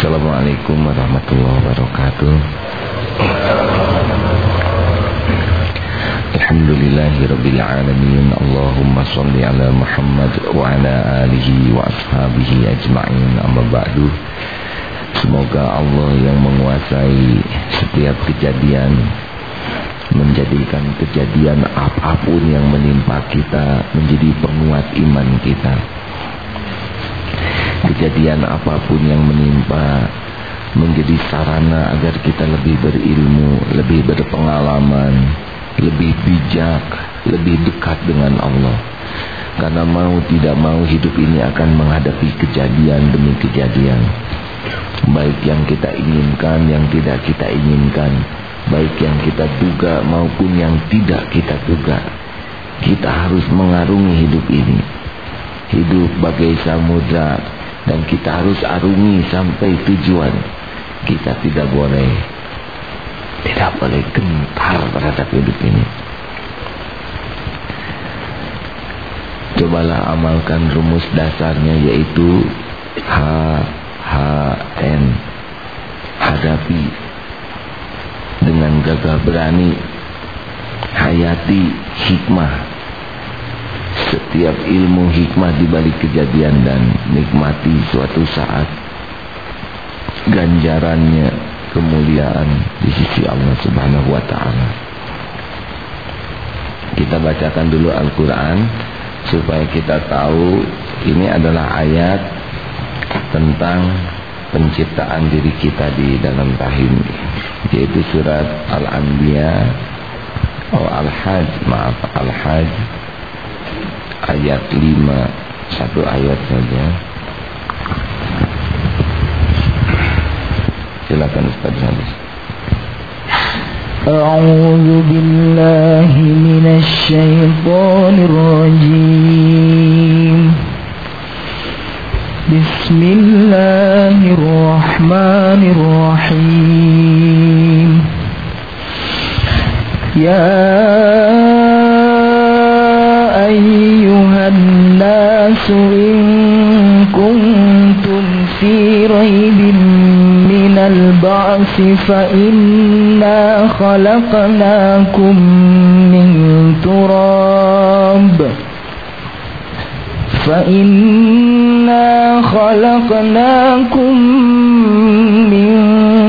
Assalamualaikum warahmatullahi wabarakatuh. Alhamdulillahirrabbilalamin Allahumma salli ala Muhammad wa ala alihi wa ashabihi ajma'in. Amma ba'du. Semoga Allah yang menguasai setiap kejadian Menjadikan kejadian apa pun yang menimpa kita Menjadi penguat iman kita Kejadian apa pun yang menimpa Menjadi sarana agar kita lebih berilmu Lebih berpengalaman lebih bijak, lebih dekat dengan Allah. Karena mau tidak mau hidup ini akan menghadapi kejadian demi kejadian. Baik yang kita inginkan, yang tidak kita inginkan. Baik yang kita duga maupun yang tidak kita duga. Kita harus mengarungi hidup ini. Hidup bagai samudra dan kita harus arungi sampai tujuan. Kita tidak boleh tidak boleh gentar terhadap hidup ini. Cobalah amalkan rumus dasarnya yaitu H H N hadapi dengan gagah berani hayati hikmah setiap ilmu hikmah di balik kejadian dan nikmati suatu saat ganjarannya kemuliaan di sisi Allah Subhanahu wa taala. Kita bacakan dulu Al-Qur'an supaya kita tahu ini adalah ayat tentang penciptaan diri kita di dalam rahim yaitu surat Al-Anbiya atau oh, Al-Hajj maaf Al-Hajj ayat 5 satu ayat saja silakan Ustaz Halis أعوذ بالله من الشيطان الرجيم بسم الله الرحمن الرحيم يا أيها الناس إن كنتم في ريب البعث فإنا خلقناكم من تراب فإنا خلقناكم من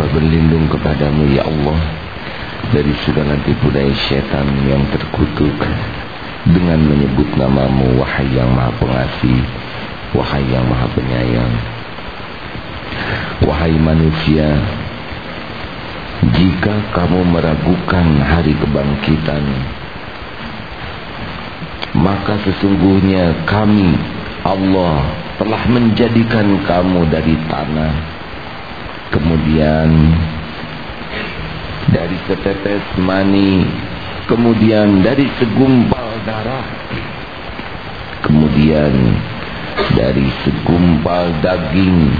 Hamba berlindung kepadamu ya Allah. Dari segala tipu daya setan yang terkutuk Dengan menyebut namamu Wahai yang maha pengasih Wahai yang maha penyayang. Wahai manusia Jika kamu meragukan hari kebangkitan Maka sesungguhnya kami Allah telah menjadikan kamu dari tanah kemudian dari setetes mani, kemudian dari segumpal darah, kemudian dari segumpal daging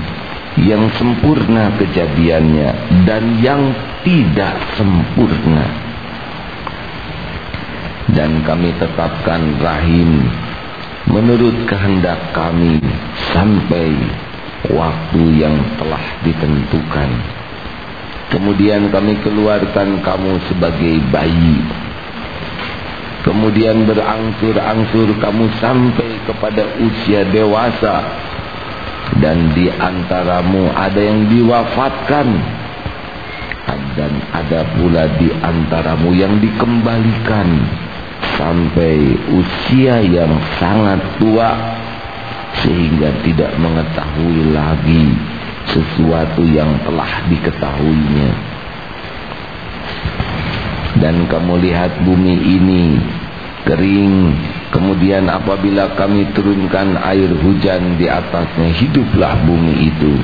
yang sempurna kejadiannya dan yang tidak sempurna. Dan kami tetapkan rahim menurut kehendak kami sampai waktu yang telah ditentukan. Kemudian kami keluarkan kamu sebagai bayi. Kemudian berangsur-angsur kamu sampai kepada usia dewasa. Dan di antaramu ada yang diwafatkan. Dan ada pula di antaramu yang dikembalikan. Sampai usia yang sangat tua. Sehingga tidak mengetahui lagi sesuatu yang telah diketahuinya. Dan kamu lihat bumi ini kering. Kemudian apabila kami turunkan air hujan di atasnya, hiduplah bumi itu.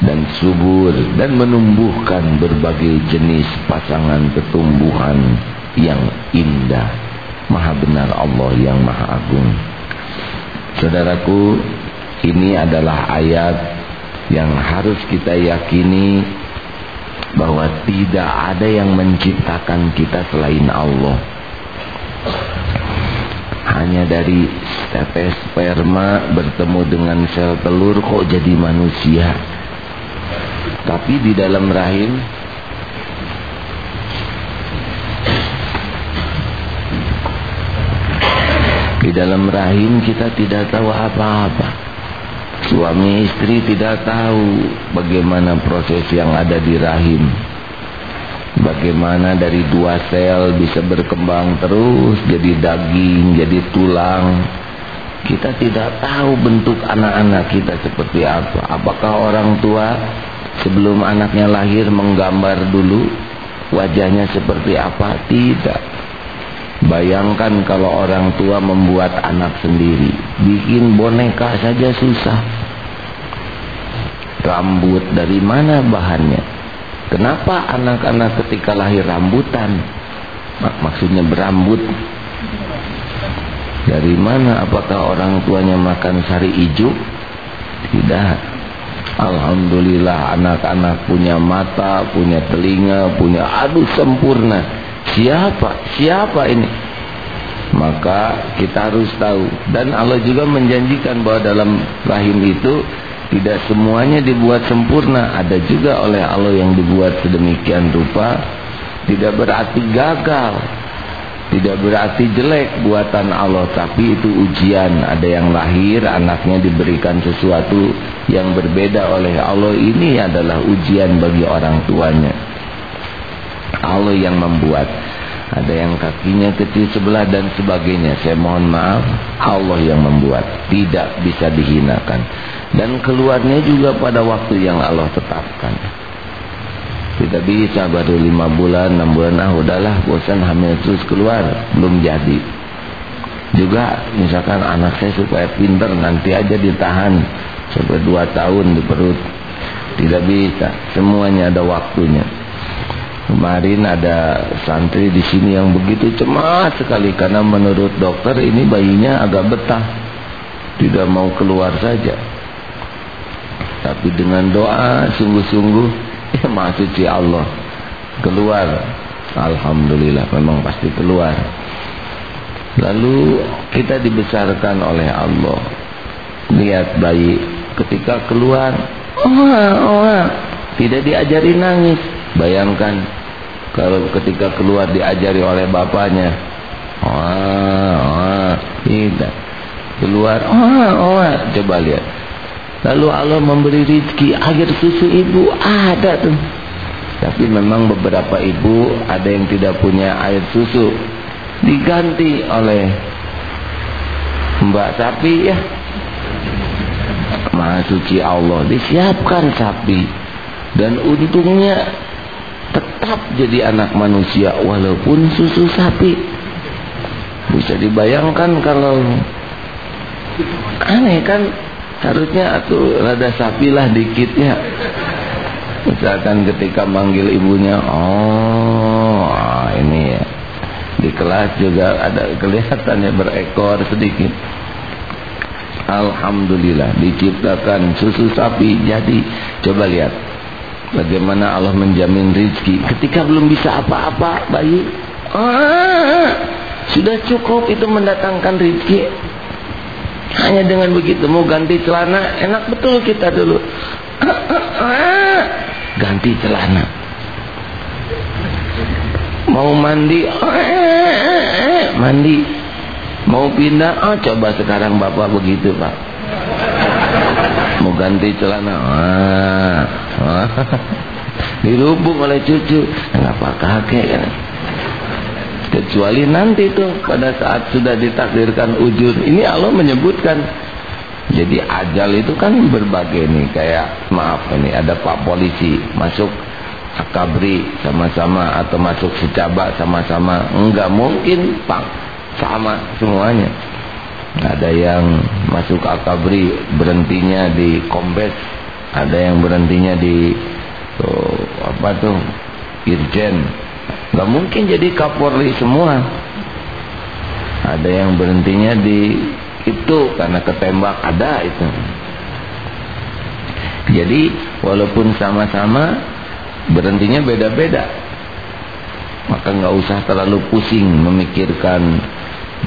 Dan subur dan menumbuhkan berbagai jenis pasangan pertumbuhan yang indah. Maha benar Allah yang maha agung. Saudaraku, ini adalah ayat yang harus kita yakini bahwa tidak ada yang menciptakan kita selain Allah. Hanya dari tetes sperma bertemu dengan sel telur kok jadi manusia. Tapi di dalam rahim di dalam rahim kita tidak tahu apa-apa. Suami istri tidak tahu bagaimana proses yang ada di rahim. Bagaimana dari dua sel bisa berkembang terus jadi daging, jadi tulang. Kita tidak tahu bentuk anak-anak kita seperti apa. Apakah orang tua sebelum anaknya lahir menggambar dulu wajahnya seperti apa? Tidak. Bayangkan kalau orang tua membuat anak sendiri. Bikin boneka saja susah. Rambut dari mana bahannya? Kenapa anak-anak ketika lahir rambutan? Maksudnya berambut. Dari mana? Apakah orang tuanya makan sari hijau? Tidak. Alhamdulillah anak-anak punya mata, punya telinga, punya aduh sempurna Siapa? Siapa ini? Maka kita harus tahu. Dan Allah juga menjanjikan bahwa dalam rahim itu tidak semuanya dibuat sempurna. Ada juga oleh Allah yang dibuat sedemikian rupa. Tidak berarti gagal. Tidak berarti jelek buatan Allah. Tapi itu ujian. Ada yang lahir anaknya diberikan sesuatu yang berbeda oleh Allah. Ini adalah ujian bagi orang tuanya. Allah yang membuat. Ada yang kakinya kecil sebelah dan sebagainya. Saya mohon maaf Allah yang membuat. Tidak bisa dihinakan. Dan keluarnya juga pada waktu yang Allah tetapkan. Tidak bisa baru lima bulan enam bulan ah udahlah bosan hamil terus keluar. Belum jadi. Juga misalkan anak saya supaya pinter nanti aja ditahan sampai dua tahun di perut. Tidak bisa. Semuanya ada waktunya Kemarin ada santri di sini yang begitu cemas sekali karena menurut dokter ini bayinya agak betah. Tidak mau keluar saja. Tapi dengan doa sungguh-sungguh ya maha suci Allah keluar. Alhamdulillah memang pasti keluar. Lalu kita dibesarkan oleh Allah. Lihat bayi ketika keluar, oh, oh, tidak diajari nangis. Bayangkan kalau ketika keluar diajari oleh bapaknya wah wah tidak keluar wah wah. Coba lihat. Lalu Allah memberi rezeki air susu ibu ada tuh. Tapi memang beberapa ibu ada yang tidak punya air susu. Diganti oleh mbak sapi ya. Maha suci Allah disiapkan sapi. Dan untungnya tetap jadi anak manusia walaupun susu sapi. Bisa dibayangkan kalau aneh kan? Harusnya atau rada sapi lah dikitnya. Misalkan ketika manggil ibunya oh ini ya. Di kelas juga ada kelihatannya berekor sedikit. Alhamdulillah diciptakan susu sapi. Jadi coba lihat bagaimana Allah menjamin rizki? Ketika belum bisa apa-apa bayi. Ah, sudah cukup itu mendatangkan rizki. Hanya dengan begitu mau ganti celana enak betul kita dulu. Ganti celana. Mau mandi mandi. Mau pindah oh coba sekarang bapak begitu pak. Mau ganti celana ah, dirubung oleh cucu. Kenapa kakek kan? Kecuali nanti tuh pada saat sudah ditakdirkan ujur. Ini Allah menyebutkan. Jadi ajal itu kan berbagai nih. Kayak maaf ini ada pak polisi masuk akabri sama-sama atau masuk secaba sama-sama. Enggak mungkin pak. Sama semuanya. Ada yang masuk akabri berhentinya di kombes ada yang berhentinya di tuh, apa tuh irjen. Nggak mungkin jadi kapolri semua. Ada yang berhentinya di itu karena ketembak ada itu. Jadi walaupun sama-sama berhentinya beda-beda. Maka nggak usah terlalu pusing memikirkan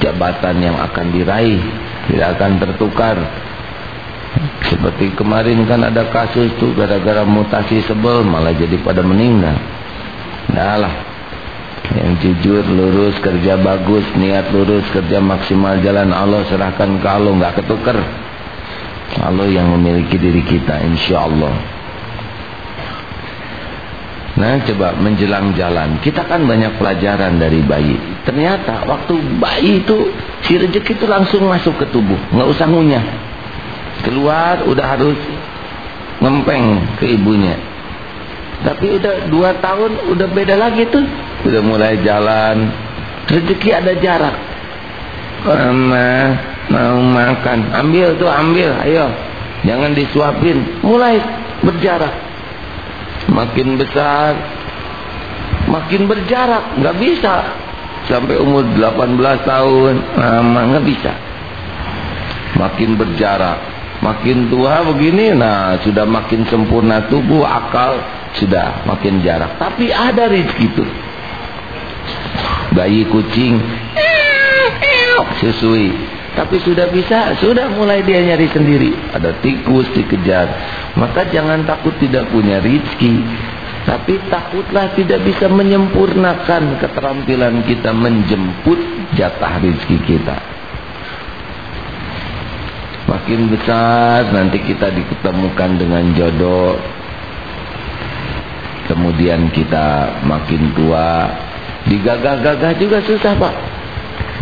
jabatan yang akan diraih tidak akan tertukar seperti kemarin kan ada kasus tuh gara-gara mutasi sebel malah jadi pada meninggal. Nah lah. Yang jujur lurus kerja bagus niat lurus kerja maksimal jalan Allah serahkan ke Allah nggak ketukar Allah yang memiliki diri kita insya Allah nah coba menjelang jalan. Kita kan banyak pelajaran dari bayi. Ternyata waktu bayi itu si rezeki itu langsung masuk ke tubuh. Nggak usah ngunyah keluar udah harus ngempeng ke ibunya. Tapi udah dua tahun udah beda lagi tuh. Sudah mulai jalan. Rezeki ada jarak. Mama mau makan. Ambil tuh ambil. Ayo. Jangan disuapin. Mulai berjarak. Makin besar. Makin berjarak. Nggak bisa. Sampai umur 18 tahun. Mama nggak bisa. Makin berjarak makin tua begini nah sudah makin sempurna tubuh akal sudah makin jarak tapi ada rezeki itu bayi kucing susui tapi sudah bisa sudah mulai dia nyari sendiri. Ada tikus dikejar. Maka jangan takut tidak punya rizki tapi takutlah tidak bisa menyempurnakan keterampilan kita menjemput jatah rizki kita makin besar nanti kita diketemukan dengan jodoh. Kemudian kita makin tua. Digagah-gagah juga susah pak.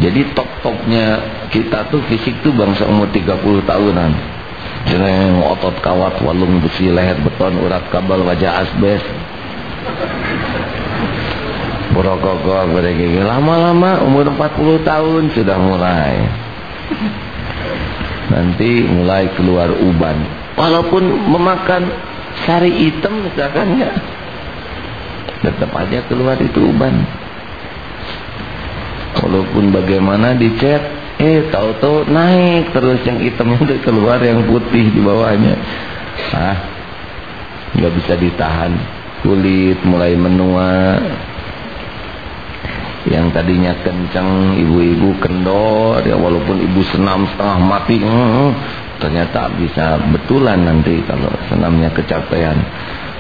Jadi top-topnya kita tuh fisik tuh bangsa umur 30 tahunan. Jeneng otot kawat walung besi leher beton urat kabel wajah asbes. Borokokok begini lama-lama umur 40 tahun sudah mulai nanti mulai keluar uban. Walaupun memakan sari hitam misalkan ya. Tetap aja keluar itu uban. Walaupun bagaimana dicet eh tahu-tahu naik terus yang hitam itu keluar yang putih di bawahnya. Ah nggak bisa ditahan. Kulit mulai menua yang tadinya kencang ibu-ibu kendor ya walaupun ibu senam setengah mati hmm, ternyata bisa betulan nanti kalau senamnya kecapean.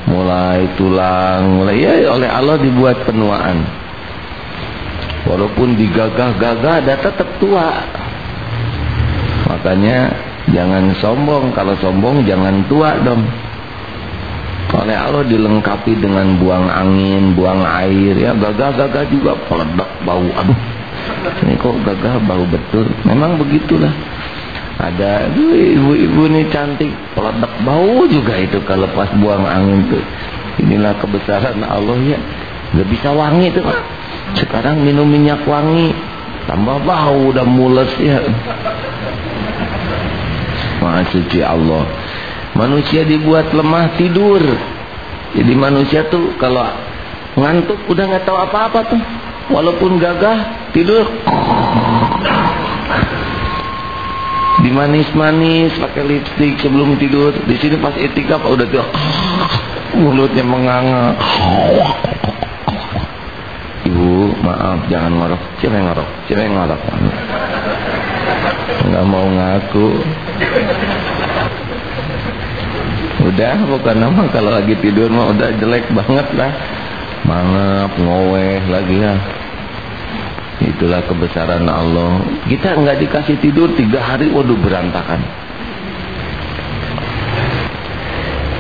Mulai tulang mulai ya oleh Allah dibuat penuaan. Walaupun digagah-gagah ada tetap tua. Makanya jangan sombong kalau sombong jangan tua dong oleh Allah dilengkapi dengan buang angin buang air ya gagah-gagah juga peledak bau aduh. Ini kok gagah bau betul? Memang begitulah. Ada ibu-ibu ini cantik peledak bau juga itu kalau pas buang angin tuh. Inilah kebesaran Allah ya. Gak bisa wangi tuh sekarang minum minyak wangi tambah bau udah mules ya. Maha suci Allah manusia dibuat lemah tidur Jadi manusia tuh kalau ngantuk udah nggak tahu apa-apa tuh. Walaupun gagah tidur dimanis-manis pakai lipstik sebelum tidur. Di sini pas etika udah tuh mulutnya menganga. Ibu, maaf jangan ngorok. Yang ngorok? Yang ngorok? Enggak mau ngaku. Udah bukan nama kalau lagi tidur mah udah jelek banget lah. Mangap, ngoweh lagi ya. Itulah kebesaran Allah. Kita nggak dikasih tidur tiga hari, waduh berantakan.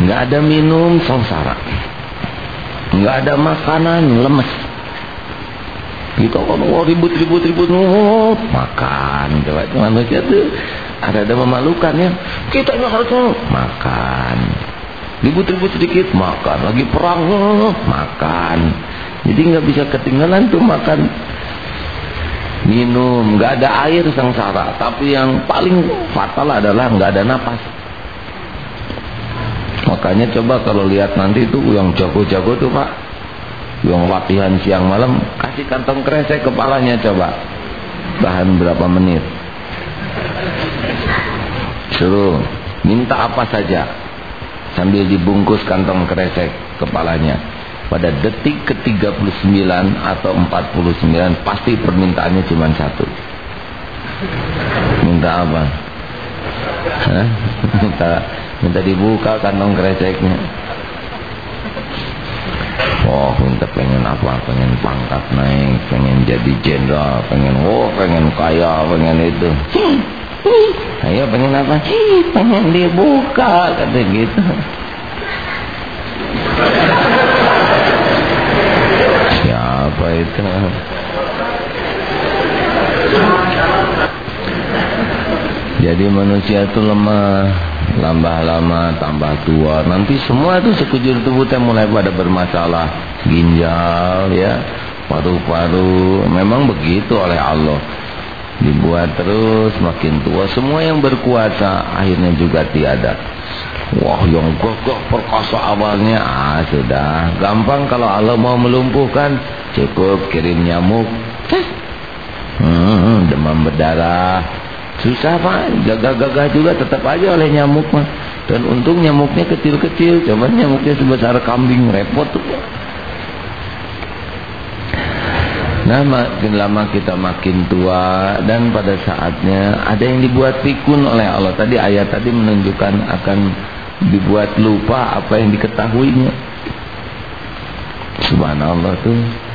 Nggak ada minum, sengsara. Nggak ada makanan, lemes. Kita kan oh, ribut ribut ribut oh, makan coba manusia tuh ada ada memalukan ya. Kita harus makan. Ribut ribut sedikit makan. Lagi perang makan. Jadi nggak bisa ketinggalan tuh makan. Minum. Nggak ada air sengsara. Tapi yang paling fatal adalah nggak ada napas. Makanya coba kalau lihat nanti tuh yang jago-jago tuh pak. Yang latihan siang malam kasih kantong kresek kepalanya coba. Bahan berapa menit suruh minta apa saja. Sambil dibungkus kantong kresek kepalanya. Pada detik ke-39 atau 49 pasti permintaannya cuma satu. Minta apa? Hah? minta minta dibuka kantong kreseknya Oh minta pengen apa pengen pangkat naik pengen jadi jenderal pengen oh pengen kaya pengen itu. Ayo pengen apa? Pengen dibuka kata gitu. Siapa itu jadi manusia itu lemah Lambah lama tambah tua. Nanti semua itu sekujur tubuhnya mulai pada bermasalah. Ginjal ya paru-paru. Memang begitu oleh Allah. Dibuat terus makin tua. Semua yang berkuasa akhirnya juga tiada. Wah yang gagah perkasa awalnya. Ah sudah. Gampang kalau Allah mau melumpuhkan. Cukup kirim nyamuk. Hmm, demam berdarah Susah pak, gagah-gagah juga tetap aja oleh nyamuk mah. Dan untung nyamuknya kecil-kecil, coba nyamuknya sebesar kambing repot tuh pak. Nah makin lama kita makin tua dan pada saatnya ada yang dibuat pikun oleh Allah. Tadi ayat tadi menunjukkan akan dibuat lupa apa yang diketahuinya. Subhanallah tuh.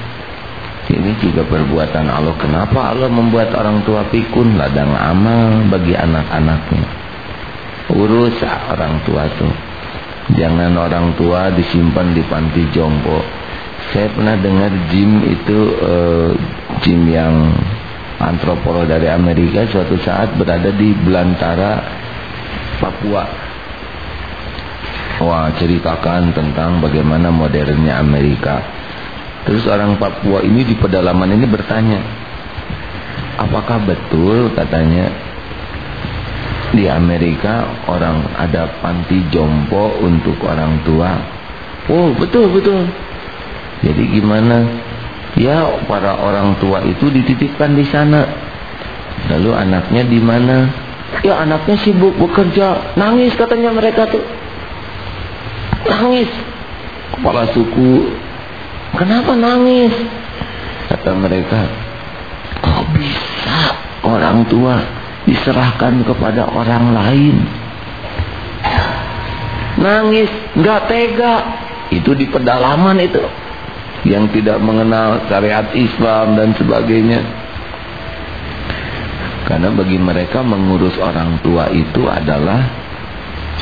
Ini juga perbuatan Allah. Kenapa Allah membuat orang tua pikun ladang amal bagi anak-anaknya? Urus orang tua tuh. Jangan orang tua disimpan di panti jompo. Saya pernah dengar Jim itu uh, Jim yang antropolog dari Amerika suatu saat berada di belantara Papua. Wah, ceritakan tentang bagaimana modernnya Amerika Terus orang Papua ini di pedalaman ini bertanya, apakah betul katanya di Amerika orang ada panti jompo untuk orang tua? Oh betul betul. Jadi gimana? Ya para orang tua itu dititipkan di sana. Lalu anaknya di mana? Ya anaknya sibuk bekerja, nangis katanya mereka tuh. Nangis. Kepala suku Kenapa nangis? Kata mereka, kok bisa orang tua diserahkan kepada orang lain? Nangis, nggak tega. Itu di pedalaman itu. Yang tidak mengenal syariat Islam dan sebagainya. Karena bagi mereka mengurus orang tua itu adalah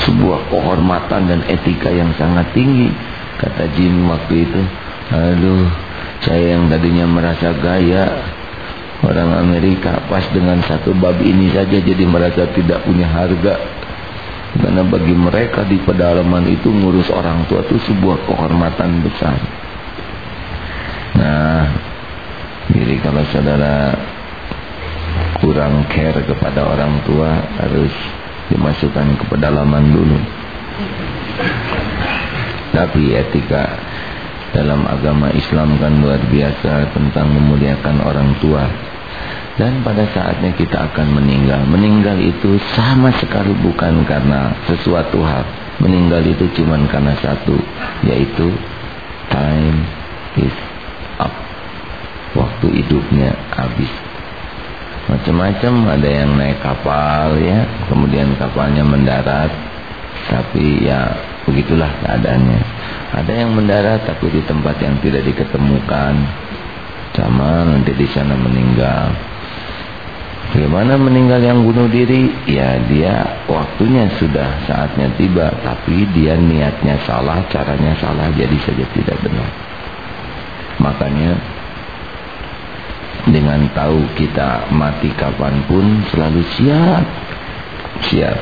sebuah kehormatan dan etika yang sangat tinggi. Kata Jim waktu itu, Aduh, saya yang tadinya merasa gaya orang Amerika pas dengan satu bab ini saja jadi merasa tidak punya harga. Karena bagi mereka di pedalaman itu ngurus orang tua itu sebuah kehormatan besar. Nah, jadi kalau saudara kurang care kepada orang tua harus dimasukkan ke pedalaman dulu. Tapi etika dalam agama Islam kan luar biasa tentang memuliakan orang tua. Dan pada saatnya kita akan meninggal. Meninggal itu sama sekali bukan karena sesuatu hal. Meninggal itu cuma karena satu. Yaitu time is up. Waktu hidupnya habis. Macam-macam ada yang naik kapal ya. Kemudian kapalnya mendarat. Tapi ya begitulah keadaannya. Ada yang mendarat tapi di tempat yang tidak diketemukan. Sama nanti di sana meninggal. Bagaimana meninggal yang bunuh diri? Ya dia waktunya sudah saatnya tiba. Tapi dia niatnya salah, caranya salah. Jadi saja tidak benar. Makanya dengan tahu kita mati kapan pun selalu siap. Siap.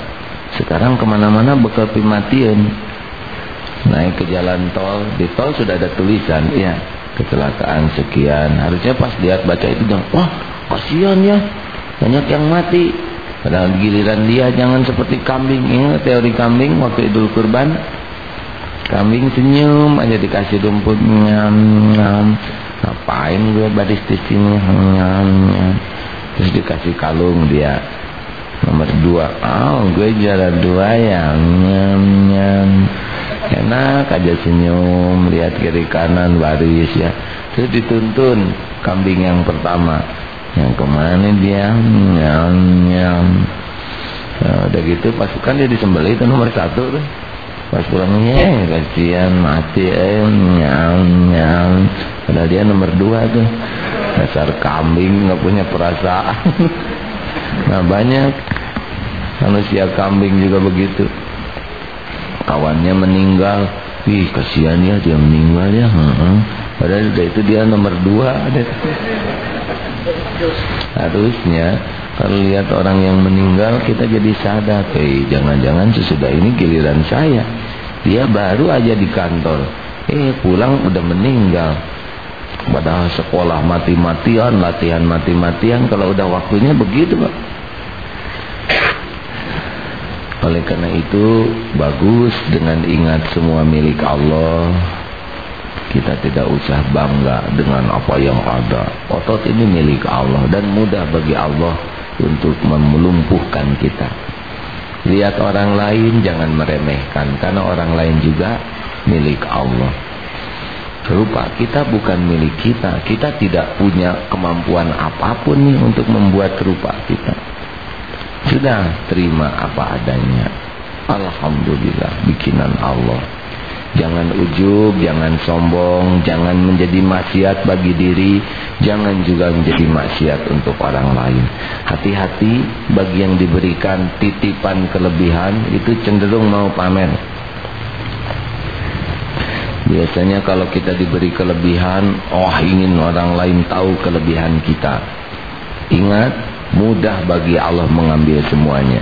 Sekarang ke mana-mana bekal pematian. Naik ke jalan tol. Di tol sudah ada tulisan. Ya kecelakaan sekian. Harusnya pas lihat baca itu. Wah kasihan ya banyak yang mati. Padahal giliran dia jangan seperti kambing. Ingat teori kambing waktu idul kurban. Kambing senyum aja dikasih rumput. Nyam, nyam. Ngapain gue badis di sini? Nyam, nyam. Terus dikasih kalung dia. Nomor dua. Oh gue juara dua ya. Nyam, nyam. Enak aja senyum. Lihat kiri kanan baris ya. Terus dituntun kambing yang pertama. Yang ke mana dia? Nyam nyam. Nah, udah gitu pasukan dia disembeli itu nomor satu tuh. Pas pulangnya kasihan mati eh nyam nyam. Padahal dia nomor dua tuh. Dasar kambing nggak punya perasaan. Nah banyak. Manusia kambing juga begitu kawannya meninggal Ih kasihan ya dia meninggal ya. Padahal udah itu dia nomor dua Harusnya kalau lihat orang yang meninggal kita jadi sadar, eh jangan-jangan sesudah ini giliran saya. Dia baru aja di kantor, eh pulang udah meninggal. Padahal sekolah mati-matian, latihan mati-matian, kalau udah waktunya begitu Pak. Oleh karena itu bagus dengan ingat semua milik Allah kita tidak usah bangga dengan apa yang ada. Otot ini milik Allah dan mudah bagi Allah untuk melumpuhkan kita. Lihat orang lain jangan meremehkan karena orang lain juga milik Allah. Rupa kita bukan milik kita. Kita tidak punya kemampuan apa pun nih untuk membuat rupa kita. Sudah terima apa adanya. Alhamdulillah bikinan Allah. Jangan ujub, jangan sombong, jangan menjadi maksiat bagi diri, jangan juga menjadi maksiat untuk orang lain. Hati-hati bagi yang diberikan titipan kelebihan itu cenderung mau pamer. Biasanya kalau kita diberi kelebihan, oh ingin orang lain tahu kelebihan kita. Ingat, mudah bagi Allah mengambil semuanya.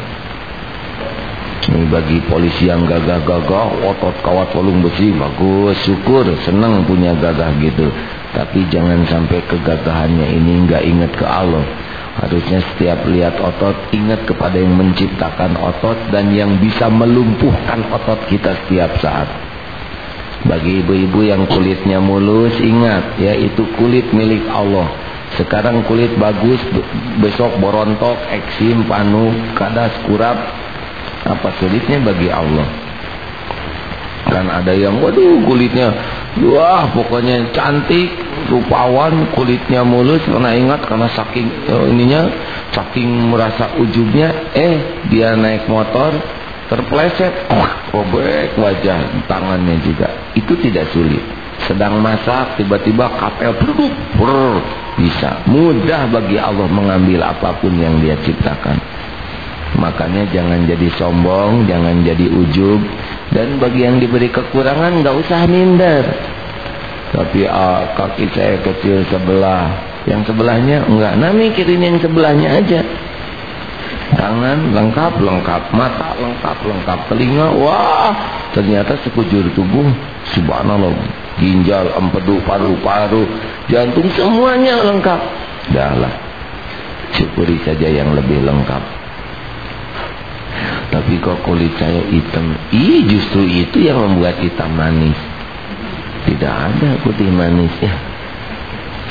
Ini bagi polisi yang gagah-gagah, otot kawat tolong besi, bagus, syukur, senang punya gagah gitu. Tapi jangan sampai kegagahannya ini nggak ingat ke Allah. Harusnya setiap lihat otot, ingat kepada yang menciptakan otot dan yang bisa melumpuhkan otot kita setiap saat. Bagi ibu-ibu yang kulitnya mulus, ingat, ya itu kulit milik Allah. Sekarang kulit bagus, besok borontok, eksim, panu, kadas, kurap, apa sulitnya bagi Allah? Kan ada yang waduh kulitnya. Wah pokoknya cantik, rupawan, kulitnya mulus. Karena ingat karena saking oh, ininya saking merasa ujubnya eh dia naik motor terpleset. Oh, robek wajah tangannya juga. Itu tidak sulit sedang masak tiba-tiba kapel berduk bisa mudah bagi Allah mengambil apa pun yang dia ciptakan Makanya jangan jadi sombong, jangan jadi ujub. Dan bagi yang diberi kekurangan nggak usah minder. Tapi ah, kaki saya kecil sebelah. Yang sebelahnya enggak. Nah mikirin yang sebelahnya aja. Tangan lengkap, lengkap. Mata lengkap, lengkap. Telinga, wah. Ternyata sekujur tubuh. Subhanallah. Ginjal, empedu, paru-paru. Jantung semuanya lengkap. Dahlah. Syukuri saja yang lebih lengkap. tapi kok kulit saya hitam ih justru itu yang membuat hitam manis tidak ada putih manis ya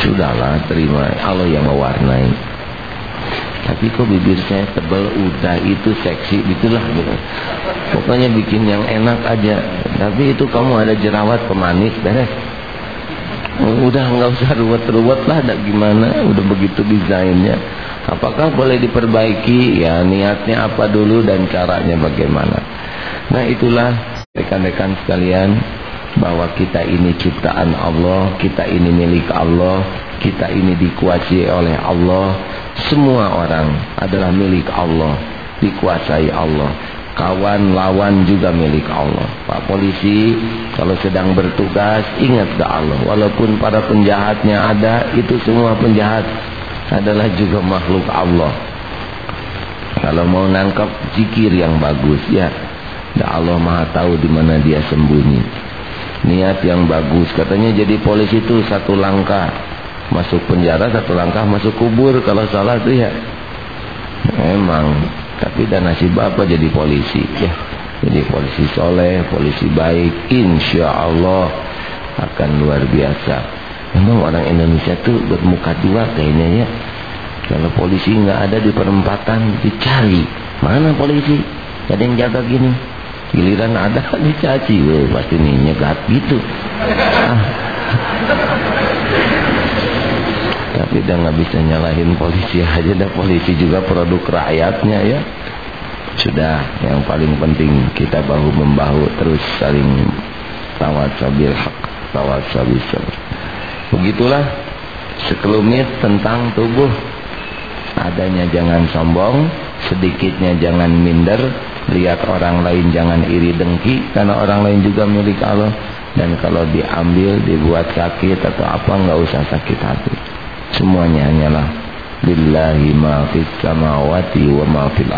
sudahlah terima Allah yang mewarnai tapi kok bibir saya tebal udah itu seksi itulah gitu. pokoknya bikin yang enak aja. Tapi itu kamu ada jerawat pemanis beres. Udah nggak usah ruwet-ruwet lah ada gimana. Udah begitu desainnya. Apakah boleh diperbaiki? Ya niatnya apa dulu dan caranya bagaimana? Nah itulah rekan-rekan sekalian bahwa kita ini ciptaan Allah kita ini milik Allah kita ini dikuasai oleh Allah. Semua orang adalah milik Allah dikuasai Allah. Kawan lawan juga milik Allah. Pak polisi kalau sedang bertugas ingat ke Allah. Walaupun para penjahatnya ada itu semua penjahat adalah juga makhluk Allah. Kalau mau nangkap zikir yang bagus ya. Dan Allah maha tahu di mana dia sembunyi niat yang bagus katanya jadi polisi itu satu langkah masuk penjara satu langkah masuk kubur kalau salah tuh ya memang tapi dan nasib bapak jadi polisi ya. Jadi polisi soleh, polisi baik, insya Allah akan luar biasa. Memang orang Indonesia tuh bermuka dua kayaknya ya. Kalau polisi nggak ada di perempatan dicari. Mana polisi? Ada yang jaga gini. Giliran ada dicaci. Weh, pasti nih nyegat gitu. Ah. Tapi udah nggak bisa nyalahin polisi aja dah polisi juga produk rakyatnya ya. Sudah yang paling penting kita bahu membahu terus saling tawasabil hak tawasabil. Begitulah sekelumit tentang tubuh. Adanya jangan sombong, sedikitnya jangan minder, lihat orang lain jangan iri dengki karena orang lain juga milik Allah. Dan kalau diambil dibuat sakit atau apa nggak usah sakit hati. Semuanya hanyalah billahi ma fis samawati wa ma fil